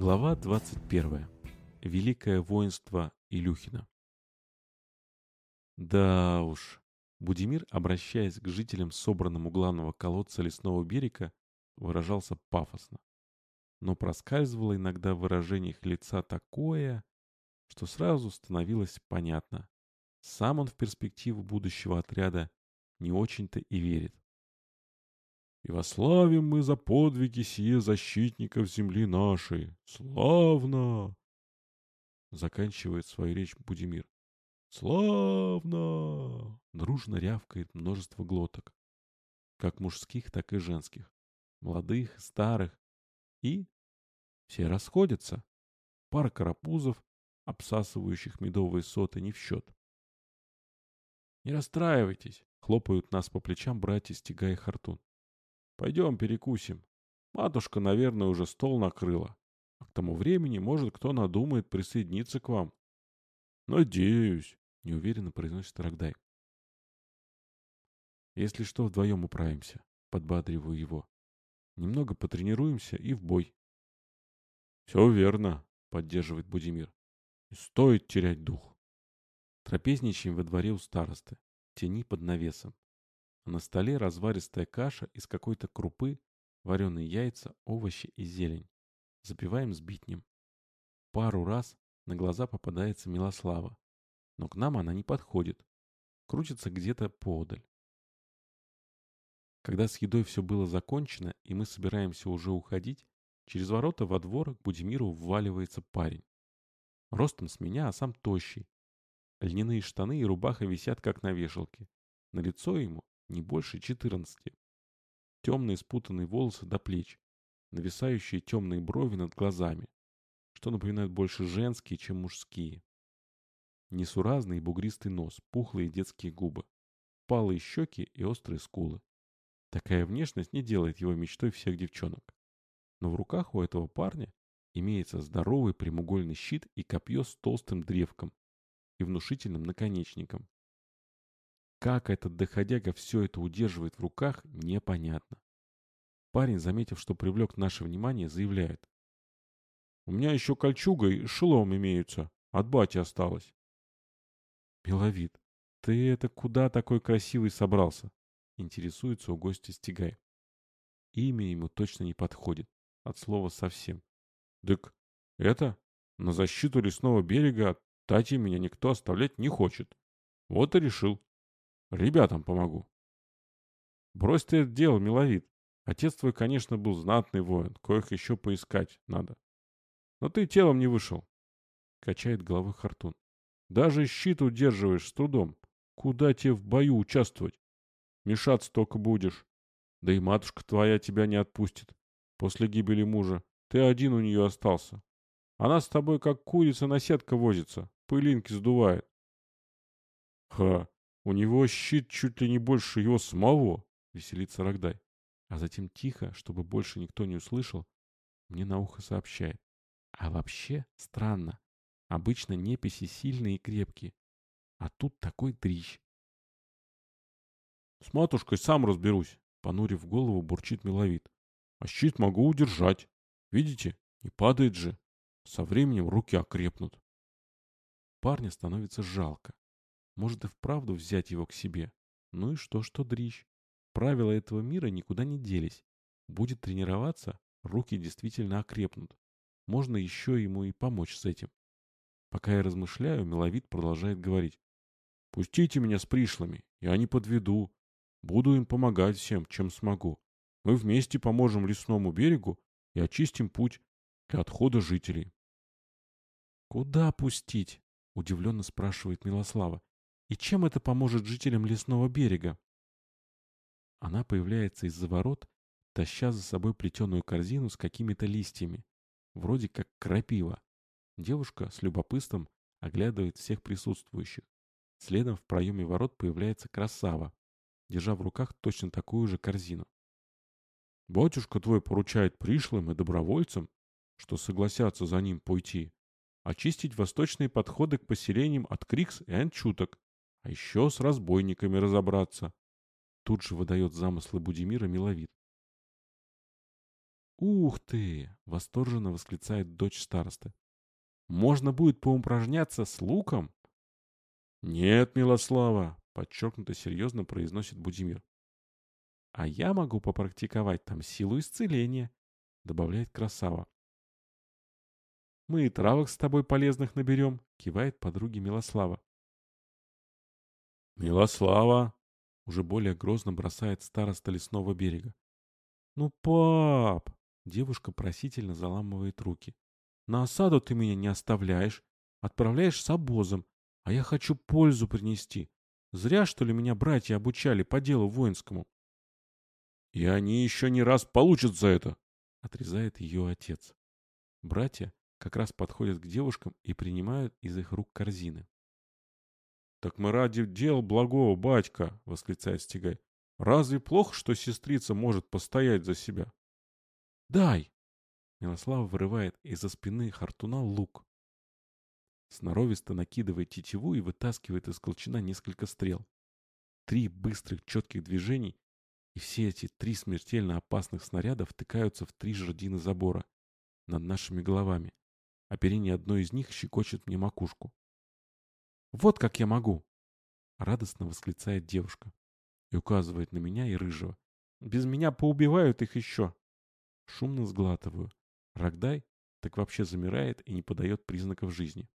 Глава 21. Великое воинство Илюхина. Да уж, Будимир, обращаясь к жителям собранным у главного колодца лесного берега, выражался пафосно. Но проскальзывало иногда в выражениях лица такое, что сразу становилось понятно. Сам он в перспективу будущего отряда не очень-то и верит. И вославим мы за подвиги сие защитников земли нашей. Славно! Заканчивает свою речь Будимир. Славно! Дружно рявкает множество глоток. Как мужских, так и женских. Молодых, старых. И все расходятся. Пара карапузов, обсасывающих медовые соты, не в счет. «Не расстраивайтесь!» — хлопают нас по плечам братья Стига и Хартун. Пойдем перекусим. Матушка, наверное, уже стол накрыла. А к тому времени, может, кто надумает присоединиться к вам. Надеюсь, неуверенно произносит Рогдай. Если что, вдвоем управимся, подбадриваю его. Немного потренируемся и в бой. Все верно, поддерживает Будимир. Не стоит терять дух. Трапезничаем во дворе у старосты, тени под навесом. На столе разваристая каша из какой-то крупы, вареные яйца, овощи и зелень. Запиваем сбитнем. Пару раз на глаза попадается Милослава, но к нам она не подходит. Крутится где-то поодаль. Когда с едой все было закончено, и мы собираемся уже уходить, через ворота во двор к Будимиру вваливается парень. Ростом с меня, а сам тощий. Льняные штаны и рубаха висят, как на вешалке. На лицо ему не больше 14. Темные спутанные волосы до плеч, нависающие темные брови над глазами, что напоминают больше женские, чем мужские. Несуразный и бугристый нос, пухлые детские губы, палые щеки и острые скулы. Такая внешность не делает его мечтой всех девчонок. Но в руках у этого парня имеется здоровый прямоугольный щит и копье с толстым древком и внушительным наконечником. Как этот доходяга все это удерживает в руках, непонятно. Парень, заметив, что привлек наше внимание, заявляет. «У меня еще кольчуга и шелом имеются. От бати осталось». «Миловид, ты это куда такой красивый собрался?» Интересуется у гостя Стигай. Имя ему точно не подходит. От слова совсем. «Дык, это? На защиту лесного берега от Тати меня никто оставлять не хочет. Вот и решил. Ребятам помогу. Брось ты это дело, миловид. Отец твой, конечно, был знатный воин, коих еще поискать надо. Но ты телом не вышел. Качает головой Хартун. Даже щит удерживаешь с трудом. Куда тебе в бою участвовать? Мешаться только будешь. Да и матушка твоя тебя не отпустит. После гибели мужа. Ты один у нее остался. Она с тобой как курица на сетка возится. Пылинки сдувает. Ха, у него щит чуть ли не больше его самого, веселится Рогдай. А затем тихо, чтобы больше никто не услышал, мне на ухо сообщает. А вообще странно. Обычно неписи сильные и крепкие. А тут такой дрищ. С матушкой сам разберусь, понурив голову, бурчит миловид. А щит могу удержать. Видите, не падает же. Со временем руки окрепнут. Парня становится жалко. Может и вправду взять его к себе. Ну и что, что дрищ. Правила этого мира никуда не делись. Будет тренироваться, руки действительно окрепнут. Можно еще ему и помочь с этим. Пока я размышляю, Миловид продолжает говорить. «Пустите меня с пришлыми, я не подведу. Буду им помогать всем, чем смогу. Мы вместе поможем лесному берегу и очистим путь для отхода жителей». «Куда пустить?» — удивленно спрашивает Милослава. И чем это поможет жителям лесного берега? Она появляется из-за ворот, таща за собой плетеную корзину с какими-то листьями, вроде как крапива. Девушка с любопытством оглядывает всех присутствующих. Следом в проеме ворот появляется красава, держа в руках точно такую же корзину. «Батюшка твой поручает пришлым и добровольцам, что согласятся за ним пойти, очистить восточные подходы к поселениям от Крикс и Анчуток, а еще с разбойниками разобраться. Тут же выдает замыслы Будимира миловид. «Ух ты!» — восторженно восклицает дочь старосты. «Можно будет поупражняться с луком?» «Нет, Милослава!» — подчеркнуто серьезно произносит Будимир. «А я могу попрактиковать там силу исцеления», — добавляет Красава. «Мы и травок с тобой полезных наберем», — кивает подруге Милослава. «Милослава!» — уже более грозно бросает староста лесного берега. «Ну, пап!» — девушка просительно заламывает руки. «На осаду ты меня не оставляешь, отправляешь с обозом, а я хочу пользу принести. Зря, что ли, меня братья обучали по делу воинскому?» «И они еще не раз получат за это!» — отрезает ее отец. Братья как раз подходят к девушкам и принимают из их рук корзины. «Так мы ради дел благого, батька!» — восклицает Стегай. «Разве плохо, что сестрица может постоять за себя?» «Дай!» — Милослава вырывает из-за спины Хартуна лук. Сноровисто накидывает тетиву и вытаскивает из колчана несколько стрел. Три быстрых четких движений, и все эти три смертельно опасных снаряда втыкаются в три жердины забора над нашими головами. Оперение одной из них щекочет мне макушку. Вот как я могу!» Радостно восклицает девушка и указывает на меня и рыжего. «Без меня поубивают их еще!» Шумно сглатываю. Рогдай так вообще замирает и не подает признаков жизни.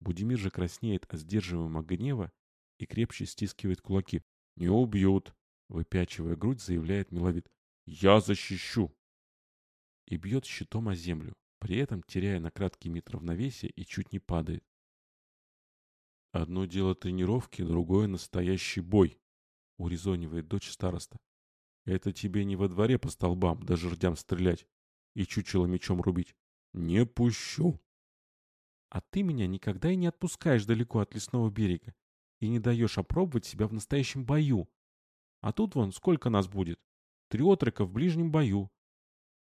Будимир же краснеет от сдерживаемого гнева и крепче стискивает кулаки. «Не убьют!» Выпячивая грудь, заявляет миловид. «Я защищу!» И бьет щитом о землю, при этом теряя на краткий миг равновесие и чуть не падает. «Одно дело тренировки, другое настоящий бой», — урезонивает дочь староста. «Это тебе не во дворе по столбам, да жердям стрелять и чучело мечом рубить. Не пущу!» «А ты меня никогда и не отпускаешь далеко от лесного берега и не даешь опробовать себя в настоящем бою. А тут вон сколько нас будет. Три отрока в ближнем бою.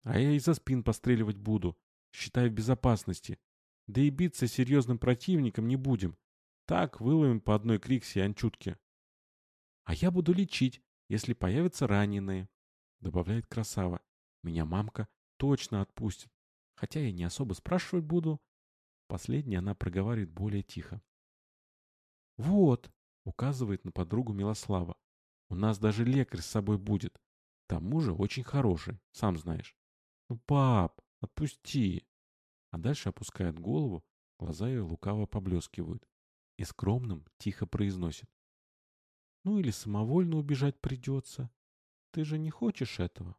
А я из-за спин постреливать буду, считай в безопасности. Да и биться серьезным противником не будем. Так выловим по одной криксе и анчутке. А я буду лечить, если появятся раненые, добавляет красава. Меня мамка точно отпустит. Хотя я не особо спрашивать буду. Последнее она проговаривает более тихо. Вот, указывает на подругу Милослава. У нас даже лекарь с собой будет. К тому же очень хороший, сам знаешь. Ну, пап, отпусти. А дальше опускает голову, глаза ее лукаво поблескивают и скромным тихо произносит. «Ну или самовольно убежать придется. Ты же не хочешь этого?»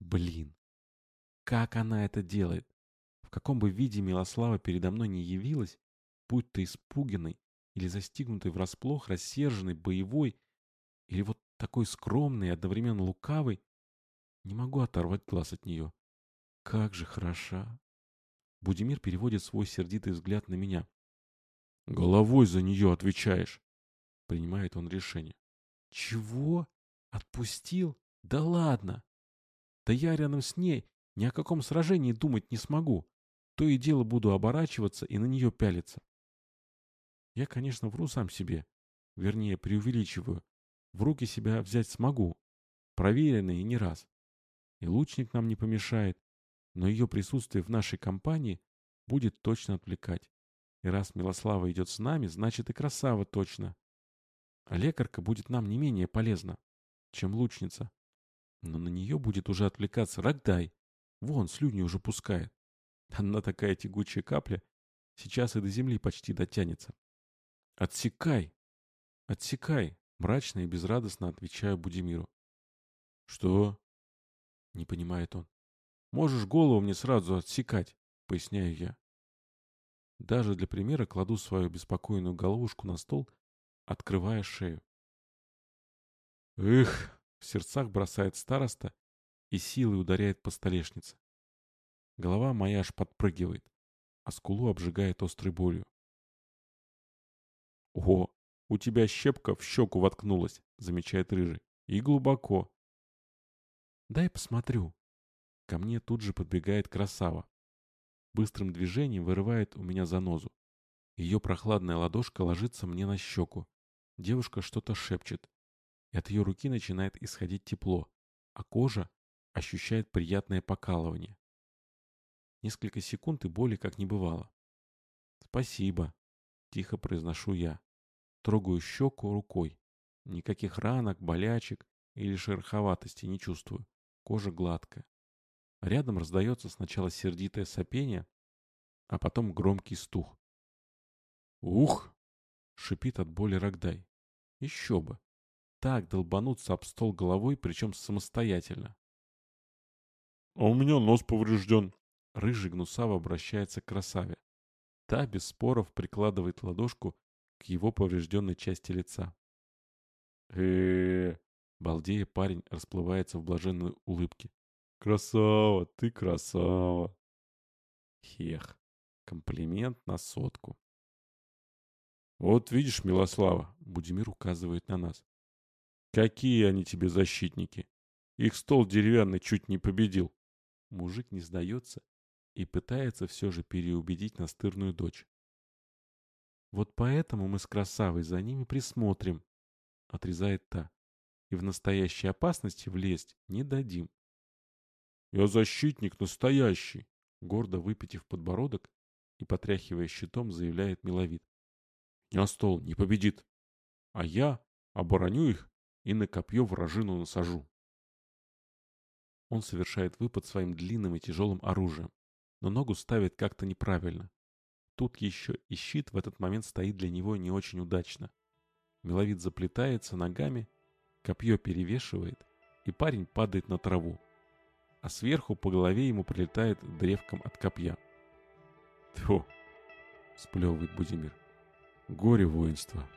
Блин, как она это делает? В каком бы виде Милослава передо мной не явилась, будь то испуганной или застигнутой врасплох, рассерженной, боевой, или вот такой скромный и одновременно лукавый, не могу оторвать глаз от нее. Как же хороша! Будимир переводит свой сердитый взгляд на меня. Головой за нее отвечаешь. Принимает он решение. Чего? Отпустил? Да ладно. Да я рядом с ней ни о каком сражении думать не смогу. То и дело буду оборачиваться и на нее пялиться. Я, конечно, вру сам себе. Вернее, преувеличиваю. В руки себя взять смогу. Проверено и не раз. И лучник нам не помешает. Но ее присутствие в нашей компании будет точно отвлекать. И раз Милослава идет с нами, значит и красава точно. А лекарка будет нам не менее полезна, чем лучница. Но на нее будет уже отвлекаться Рогдай. Вон, слюни уже пускает. Она такая тягучая капля, сейчас и до земли почти дотянется. «Отсекай! Отсекай!» — мрачно и безрадостно отвечаю Будимиру. «Что?» — не понимает он. «Можешь голову мне сразу отсекать», — поясняю я. Даже для примера кладу свою беспокойную головушку на стол, открывая шею. «Эх!» — в сердцах бросает староста и силой ударяет по столешнице. Голова моя аж подпрыгивает, а скулу обжигает острой болью. «О, у тебя щепка в щеку воткнулась», — замечает рыжий. «И глубоко». «Дай посмотрю». Ко мне тут же подбегает красава быстрым движением вырывает у меня занозу. Ее прохладная ладошка ложится мне на щеку. Девушка что-то шепчет. И от ее руки начинает исходить тепло, а кожа ощущает приятное покалывание. Несколько секунд и боли как не бывало. «Спасибо», — тихо произношу я. Трогаю щеку рукой. Никаких ранок, болячек или шероховатости не чувствую. Кожа гладкая. Рядом раздается сначала сердитое сопение, а потом громкий стух. «Ух!» — шипит от боли Рогдай. «Еще бы! Так долбануться об стол головой, причем самостоятельно!» «А у меня нос поврежден!» Рыжий гнусаво обращается к красаве. Та без споров прикладывает ладошку к его поврежденной части лица. э Балдея парень расплывается в блаженной улыбке. «Красава, ты красава!» Хех. Комплимент на сотку. «Вот видишь, Милослава», — Будимир указывает на нас. «Какие они тебе защитники! Их стол деревянный чуть не победил!» Мужик не сдается и пытается все же переубедить настырную дочь. «Вот поэтому мы с красавой за ними присмотрим», — отрезает та. «И в настоящей опасности влезть не дадим». «Я защитник настоящий», — гордо выпитив подбородок и потряхивая щитом, заявляет Миловид. «А стол не победит, а я обороню их и на копье вражину насажу». Он совершает выпад своим длинным и тяжелым оружием, но ногу ставит как-то неправильно. Тут еще и щит в этот момент стоит для него не очень удачно. Миловид заплетается ногами, копье перевешивает, и парень падает на траву. А сверху по голове ему прилетает древком от копья. «Тьфу!» — сплевывает Будимир. «Горе воинства!»